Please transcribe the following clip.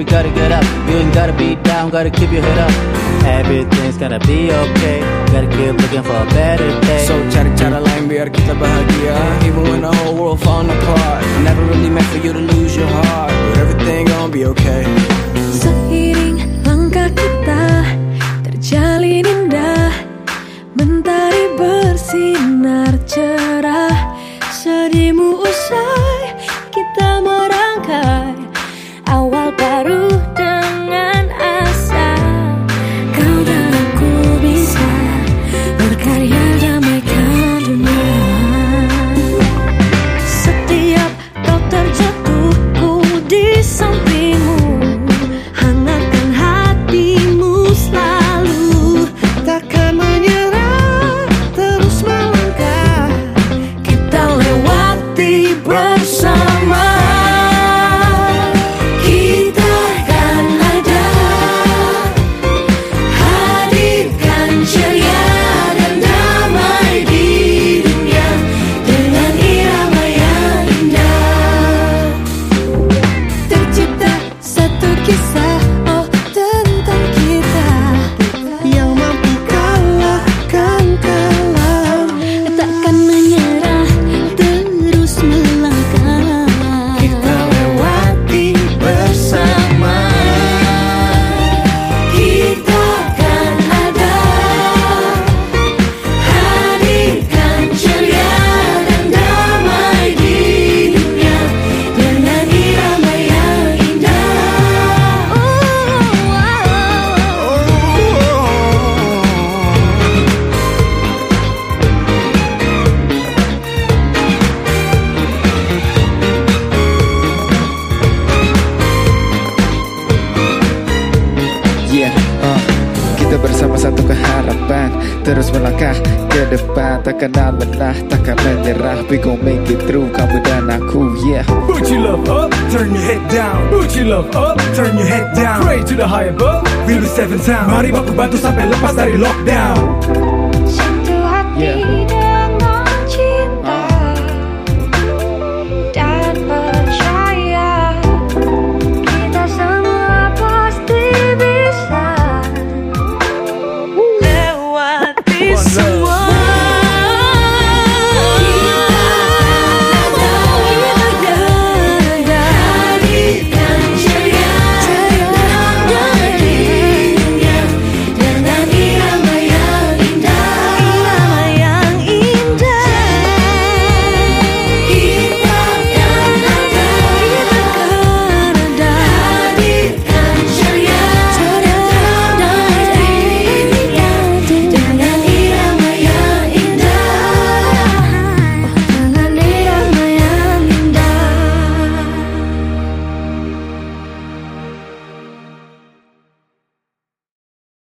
we gotta get up. You ain't gotta be down, gotta keep your head up. Everything's gonna be okay. Gotta keep looking for a better day. So cari cara lain biar kita bahagia Even when the whole world falling apart Never really meant for you to lose your heart But everything gonna be okay Seiring langkah kita terjalin indah Mentari bersinar cerah Sedihmu usai kita merangkai kita bersama satu keharapan Terus melangkah ke depan Tak kenal lelah, takkan menyerah We gon' make it through, kamu dan aku, yeah Put your love up, turn your head down. Put your love up, turn your head down. Pray to the high above, feel the seven sound. Mari baku bantu sampai lepas dari lockdown.